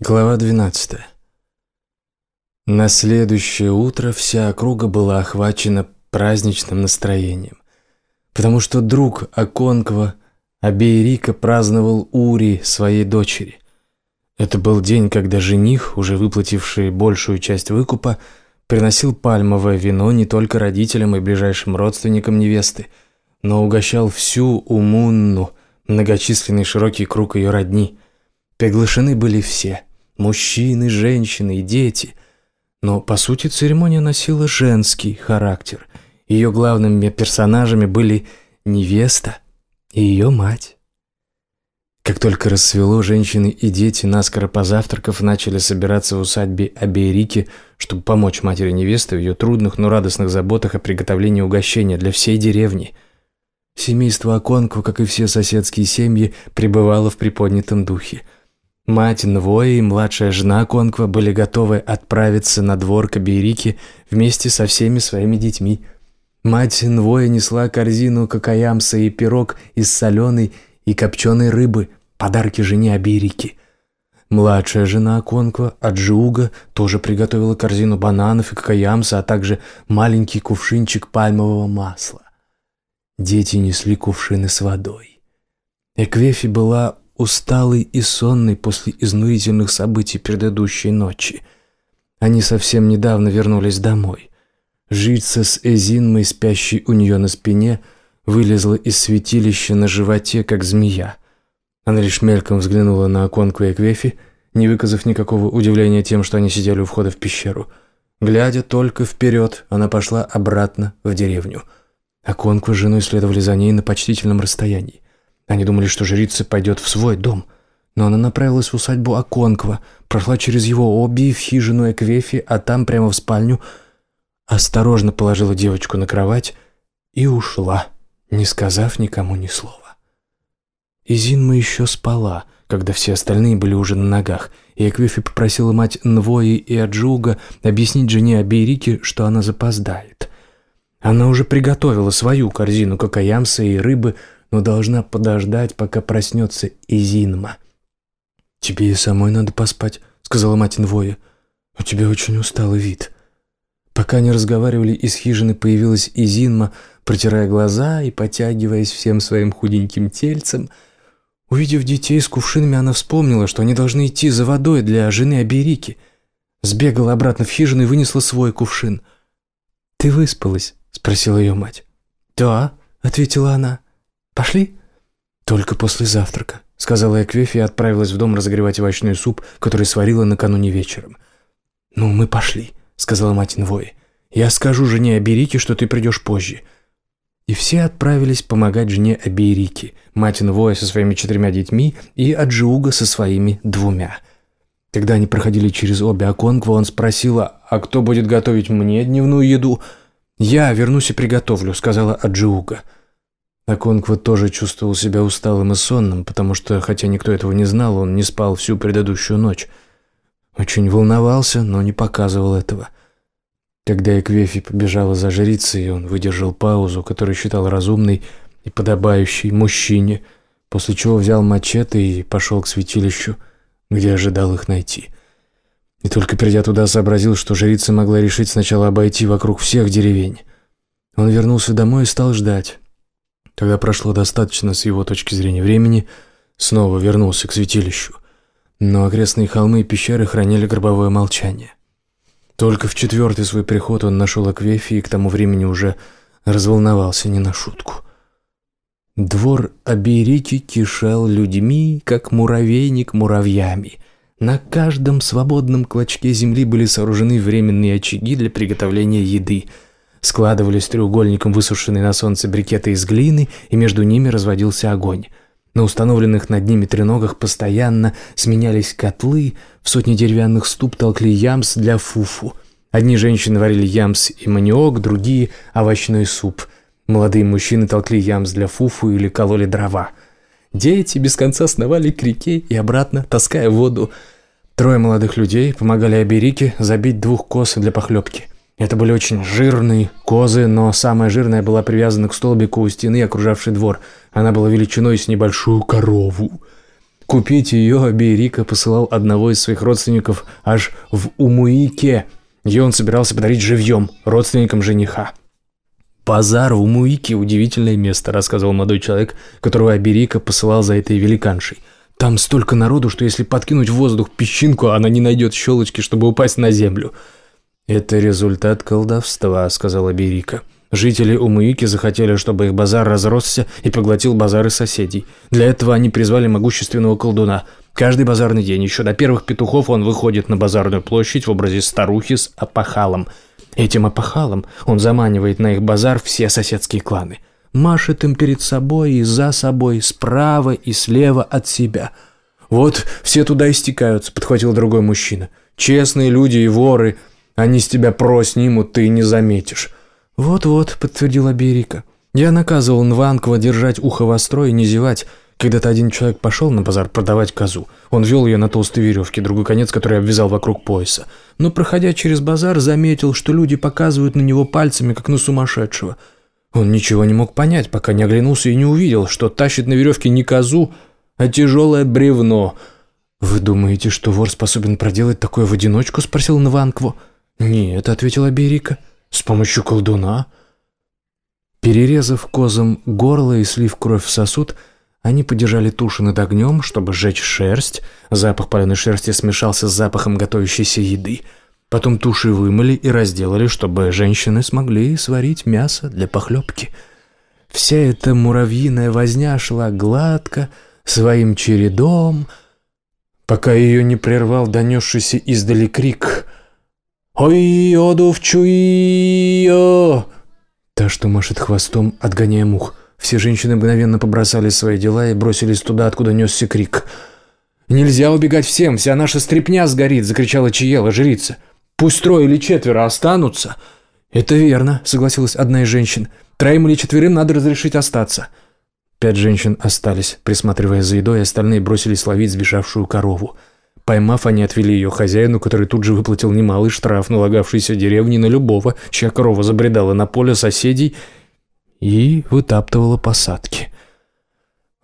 Глава 12. На следующее утро вся округа была охвачена праздничным настроением, потому что друг Аконква Абейрика праздновал Ури своей дочери. Это был день, когда жених, уже выплативший большую часть выкупа, приносил пальмовое вино не только родителям и ближайшим родственникам невесты, но угощал всю Умунну, многочисленный широкий круг ее родни – Приглашены были все – мужчины, женщины и дети. Но, по сути, церемония носила женский характер. Ее главными персонажами были невеста и ее мать. Как только рассвело, женщины и дети, наскоро позавтракав, начали собираться в усадьбе Аберики, чтобы помочь матери невесты в ее трудных, но радостных заботах о приготовлении угощения для всей деревни. Семейство Аконква, как и все соседские семьи, пребывало в приподнятом духе – Мать Нвои и младшая жена Конква были готовы отправиться на двор Кабирики вместе со всеми своими детьми. Мать Нвоя несла корзину кокаямса и пирог из соленой и копченой рыбы, подарки жене Абирики. Младшая жена Конква, Аджиуга, тоже приготовила корзину бананов и кокаямса, а также маленький кувшинчик пальмового масла. Дети несли кувшины с водой. Эквефи была усталый и сонный после изнурительных событий предыдущей ночи. Они совсем недавно вернулись домой. Жрица с Эзинмой, спящей у нее на спине, вылезла из святилища на животе, как змея. Она лишь мельком взглянула на оконку Эквефи, не выказав никакого удивления тем, что они сидели у входа в пещеру. Глядя только вперед, она пошла обратно в деревню. Оконку с женой следовали за ней на почтительном расстоянии. Они думали, что жрица пойдет в свой дом, но она направилась в усадьбу Аконква, прошла через его оби в хижину Эквефи, а там прямо в спальню, осторожно положила девочку на кровать и ушла, не сказав никому ни слова. Изинма еще спала, когда все остальные были уже на ногах, и Эквефи попросила мать Нвои и Аджуга объяснить жене Абейрики, что она запоздает. Она уже приготовила свою корзину кокаямса и рыбы, но должна подождать, пока проснется Изинма. «Тебе и самой надо поспать», — сказала мать Инвоя. «У тебя очень усталый вид». Пока они разговаривали, из хижины появилась Изинма, протирая глаза и потягиваясь всем своим худеньким тельцем. Увидев детей с кувшинами, она вспомнила, что они должны идти за водой для жены Аберики. Сбегала обратно в хижину и вынесла свой кувшин. «Ты выспалась?» — спросила ее мать. «Да», — ответила она. «Пошли?» «Только после завтрака», — сказала Эквефи и отправилась в дом разогревать овощной суп, который сварила накануне вечером. «Ну, мы пошли», — сказала мать Инвои. «Я скажу жене Аберике, что ты придешь позже». И все отправились помогать жене Аберике, мать Инвоя со своими четырьмя детьми и Аджиуга со своими двумя. Когда они проходили через обе оконква, он спросила, «А кто будет готовить мне дневную еду?» «Я вернусь и приготовлю», — сказала Аджиуга. Аконква тоже чувствовал себя усталым и сонным, потому что, хотя никто этого не знал, он не спал всю предыдущую ночь. Очень волновался, но не показывал этого. Когда Эквефи побежала за жрицей, он выдержал паузу, которую считал разумной и подобающей мужчине, после чего взял мачете и пошел к святилищу, где ожидал их найти. И только придя туда, сообразил, что жрица могла решить сначала обойти вокруг всех деревень. Он вернулся домой и стал ждать. Когда прошло достаточно с его точки зрения времени, снова вернулся к святилищу. Но окрестные холмы и пещеры хранили гробовое молчание. Только в четвертый свой приход он нашел Аквефи и к тому времени уже разволновался не на шутку. Двор Аберики кишел людьми, как муравейник муравьями. На каждом свободном клочке земли были сооружены временные очаги для приготовления еды – Складывались треугольником высушенные на солнце брикеты из глины, и между ними разводился огонь. На установленных над ними треногах постоянно сменялись котлы, в сотни деревянных ступ толкли ямс для фуфу. Одни женщины варили ямс и маниок, другие – овощной суп. Молодые мужчины толкли ямс для фуфу или кололи дрова. Дети без конца сновали к реке и обратно, таская воду. Трое молодых людей помогали Аберике забить двух коз для похлебки. Это были очень жирные козы, но самая жирная была привязана к столбику у стены, окружавшей двор. Она была величиной с небольшую корову. Купить ее Абиерика посылал одного из своих родственников аж в Умуике. Ее он собирался подарить живьем, родственникам жениха. «Базар в Умуике – удивительное место», – рассказывал молодой человек, которого Аберика посылал за этой великаншей. «Там столько народу, что если подкинуть в воздух песчинку, она не найдет щелочки, чтобы упасть на землю». «Это результат колдовства», – сказала Аберика. Жители Умуики захотели, чтобы их базар разросся и поглотил базары соседей. Для этого они призвали могущественного колдуна. Каждый базарный день, еще до первых петухов, он выходит на базарную площадь в образе старухи с опахалом. Этим опахалом он заманивает на их базар все соседские кланы. Машет им перед собой и за собой, справа и слева от себя. «Вот все туда истекаются», — подхватил другой мужчина. «Честные люди и воры, они с тебя про снимут, ты не заметишь». «Вот-вот», — подтвердила Берика. «Я наказывал Нванкова держать ухо востро и не зевать. Когда-то один человек пошел на базар продавать козу. Он вел ее на толстой веревке, другой конец, который обвязал вокруг пояса. Но, проходя через базар, заметил, что люди показывают на него пальцами, как на сумасшедшего. Он ничего не мог понять, пока не оглянулся и не увидел, что тащит на веревке не козу, а тяжелое бревно. «Вы думаете, что вор способен проделать такое в одиночку?» – спросил Нванкво. «Нет», – ответила Берика. С помощью колдуна? Перерезав козам горло и слив кровь в сосуд, они подержали туши над огнем, чтобы сжечь шерсть. Запах паленой шерсти смешался с запахом готовящейся еды. Потом туши вымыли и разделали, чтобы женщины смогли сварить мясо для похлебки. Вся эта муравьиная возня шла гладко, своим чередом, пока ее не прервал донесшийся издали крик «Ой, одувчуио!» Та, что машет хвостом, отгоняя мух. Все женщины мгновенно побросали свои дела и бросились туда, откуда несся крик. «Нельзя убегать всем, вся наша стрепня сгорит!» – закричала Чиела, жрица. «Пусть трое или четверо останутся!» «Это верно», – согласилась одна из женщин. «Троим или четверым надо разрешить остаться». Пять женщин остались, присматривая за едой, остальные бросились ловить сбежавшую корову. Поймав, они отвели ее хозяину, который тут же выплатил немалый штраф, налагавшийся деревне на любого, чья корова забредала на поле соседей и вытаптывала посадки.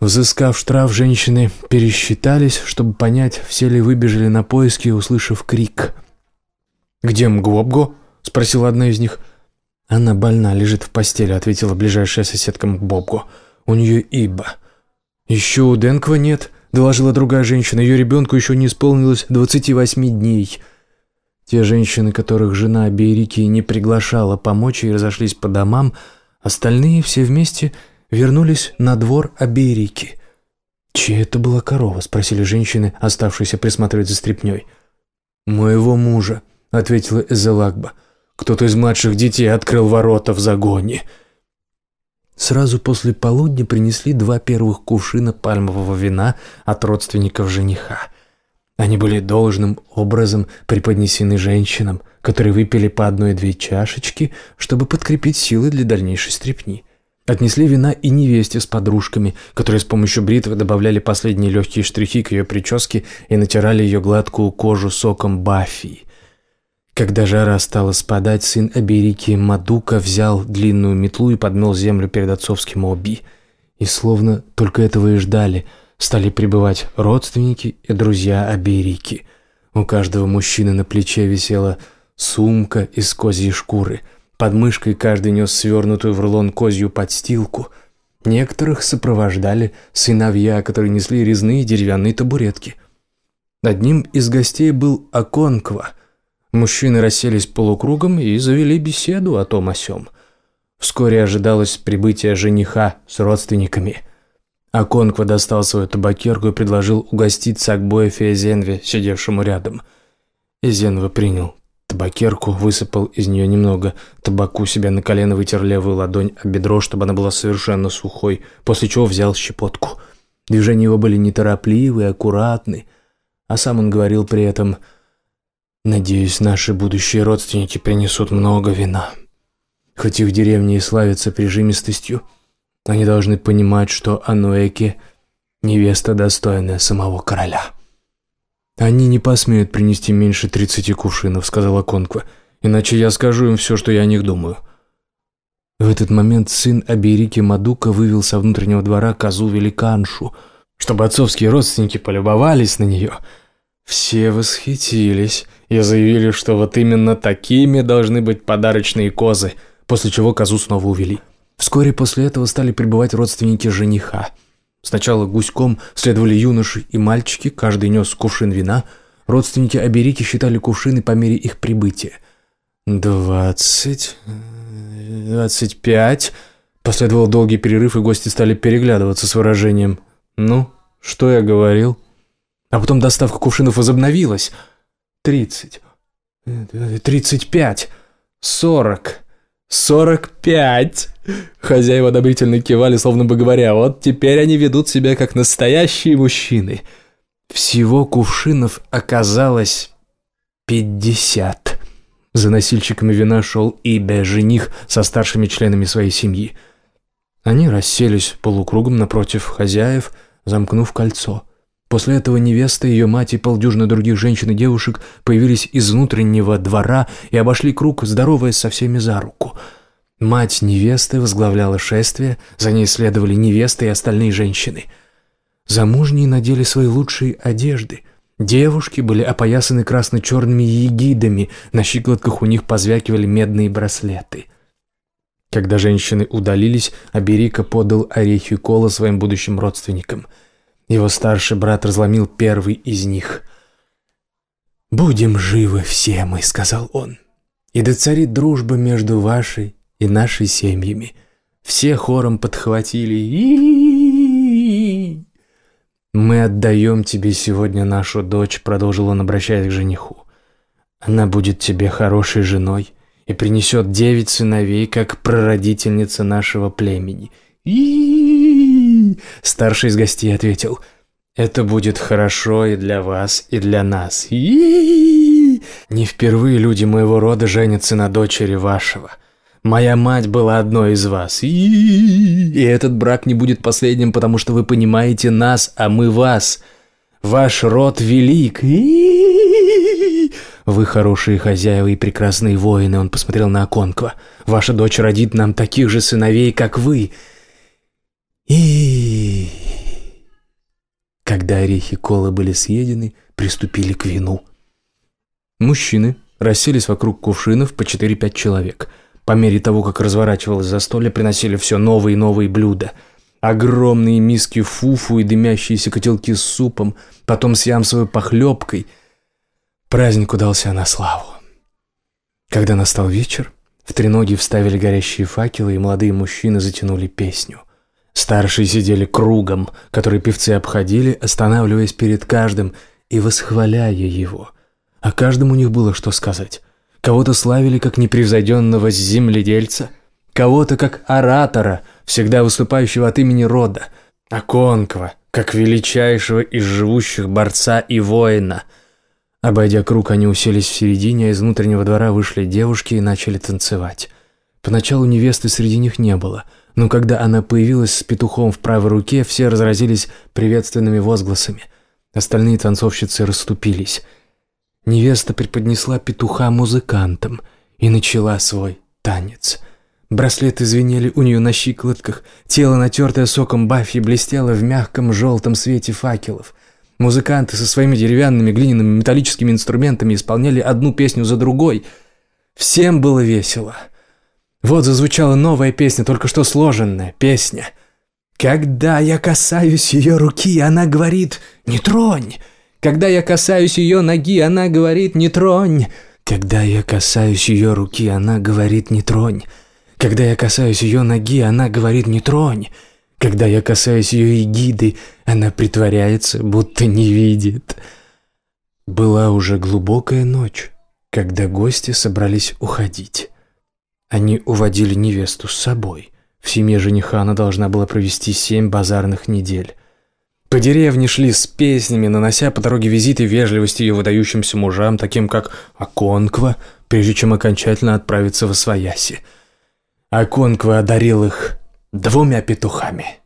Взыскав штраф, женщины пересчитались, чтобы понять, все ли выбежали на поиски, услышав крик. «Где Мгвобго?» – спросила одна из них. «Она больна, лежит в постели», – ответила ближайшая соседка Мгбобго. «У нее Иба». «Еще у Денква нет», – доложила другая женщина. Ее ребенку еще не исполнилось 28 дней. Те женщины, которых жена Берики не приглашала помочь и разошлись по домам, остальные все вместе вернулись на двор Аберики. «Чья это была корова?» – спросили женщины, оставшиеся присматривать за стряпнёй. «Моего мужа», – ответила Эзелагба. «Кто-то из младших детей открыл ворота в загоне». Сразу после полудня принесли два первых кувшина пальмового вина от родственников жениха. Они были должным образом преподнесены женщинам, которые выпили по одной-две чашечки, чтобы подкрепить силы для дальнейшей стрепни. Отнесли вина и невесте с подружками, которые с помощью бритвы добавляли последние легкие штрихи к ее прическе и натирали ее гладкую кожу соком бафии. Когда жара стала спадать, сын Аберики Мадука взял длинную метлу и подмел землю перед отцовским Оби. И словно только этого и ждали, стали прибывать родственники и друзья Аберики. У каждого мужчины на плече висела сумка из козьей шкуры. Под мышкой каждый нес свернутую в рулон козью подстилку. Некоторых сопровождали сыновья, которые несли резные деревянные табуретки. Одним из гостей был Аконква – Мужчины расселись полукругом и завели беседу о том о сём. Вскоре ожидалось прибытие жениха с родственниками. Аконква достал свою табакерку и предложил угостить Сакбоя Фиезенве, сидевшему рядом. Изенва принял табакерку, высыпал из нее немного табаку себе на колено, вытер левую ладонь о бедро, чтобы она была совершенно сухой, после чего взял щепотку. Движения его были неторопливы аккуратны, а сам он говорил при этом – Надеюсь, наши будущие родственники принесут много вина. Хоть их деревни и славятся прижимистостью, они должны понимать, что Ануэки – невеста, достойная самого короля. «Они не посмеют принести меньше тридцати кувшинов», – сказала Конква, – «иначе я скажу им все, что я о них думаю». В этот момент сын Аберики Мадука вывел со внутреннего двора козу-великаншу. чтобы отцовские родственники полюбовались на нее. Все восхитились и заявили, что вот именно такими должны быть подарочные козы, после чего козу снова увели. Вскоре после этого стали прибывать родственники жениха. Сначала гуськом следовали юноши и мальчики, каждый нес кувшин вина. Родственники Аберики считали кувшины по мере их прибытия. «Двадцать... двадцать пять...» Последовал долгий перерыв, и гости стали переглядываться с выражением «Ну, что я говорил?» А потом доставка кувшинов возобновилась. «Тридцать... тридцать пять... сорок...» «Сорок пять!» Хозяева одобрительно кивали, словно бы говоря, «Вот теперь они ведут себя как настоящие мужчины». Всего кувшинов оказалось пятьдесят. За носильщиками вина шел Ибе, жених со старшими членами своей семьи. Они расселись полукругом напротив хозяев, замкнув кольцо. После этого невеста, ее мать и полдюжины других женщин и девушек появились из внутреннего двора и обошли круг, здороваясь со всеми за руку. Мать невесты возглавляла шествие, за ней следовали невесты и остальные женщины. Замужние надели свои лучшие одежды. Девушки были опоясаны красно-черными егидами, на щиколотках у них позвякивали медные браслеты. Когда женщины удалились, Аберика подал орехи кола своим будущим родственникам – его старший брат разломил первый из них. «Будем живы все мы», — сказал он. «И доцарит дружба между вашей и нашей семьями». Все хором подхватили. И «Мы отдаем тебе сегодня нашу дочь», — продолжил он, обращаясь к жениху. «Она будет тебе хорошей женой и принесет девять сыновей, как прародительница нашего племени». И Старший из гостей ответил. «Это будет хорошо и для вас, и для нас. Не впервые люди моего рода женятся на дочери вашего. Моя мать была одной из вас. И этот брак не будет последним, потому что вы понимаете нас, а мы вас. Ваш род велик. Вы хорошие хозяева и прекрасные воины, он посмотрел на Оконква. Ваша дочь родит нам таких же сыновей, как вы. И когда орехи колы были съедены, приступили к вину. Мужчины расселись вокруг кувшинов по 4-5 человек. По мере того, как разворачивалось застолье, приносили все новые и новые блюда. Огромные миски фуфу и дымящиеся котелки с супом, потом с ямсовой похлебкой. Праздник удался на славу. Когда настал вечер, в треноги вставили горящие факелы, и молодые мужчины затянули песню. Старшие сидели кругом, который певцы обходили, останавливаясь перед каждым и восхваляя его. А каждому у них было что сказать. Кого-то славили как непревзойденного земледельца, кого-то как оратора, всегда выступающего от имени рода, а Конква как величайшего из живущих борца и воина. Обойдя круг, они уселись в середине, а из внутреннего двора вышли девушки и начали танцевать. Поначалу невесты среди них не было – но когда она появилась с петухом в правой руке, все разразились приветственными возгласами. Остальные танцовщицы расступились. Невеста преподнесла петуха музыкантам и начала свой танец. Браслеты звенели у нее на щиколотках, тело, натертое соком Баффи, блестело в мягком желтом свете факелов. Музыканты со своими деревянными, глиняными, металлическими инструментами исполняли одну песню за другой. Всем было весело. Вот зазвучала новая песня, только что сложенная песня. Когда я касаюсь ее руки, она говорит «Не тронь!» Когда я касаюсь ее ноги, она говорит «Не тронь!» Когда я касаюсь ее руки, она говорит «Не тронь!» Когда я касаюсь ее ноги, она говорит «Не тронь!» Когда я касаюсь ее эгиды, она притворяется, будто не видит. Была уже глубокая ночь, когда гости собрались уходить. Они уводили невесту с собой. В семье жениха она должна была провести семь базарных недель. По деревне шли с песнями, нанося по дороге визиты вежливости ее выдающимся мужам, таким как Аконква, прежде чем окончательно отправиться в Освояси. Аконква одарил их двумя петухами –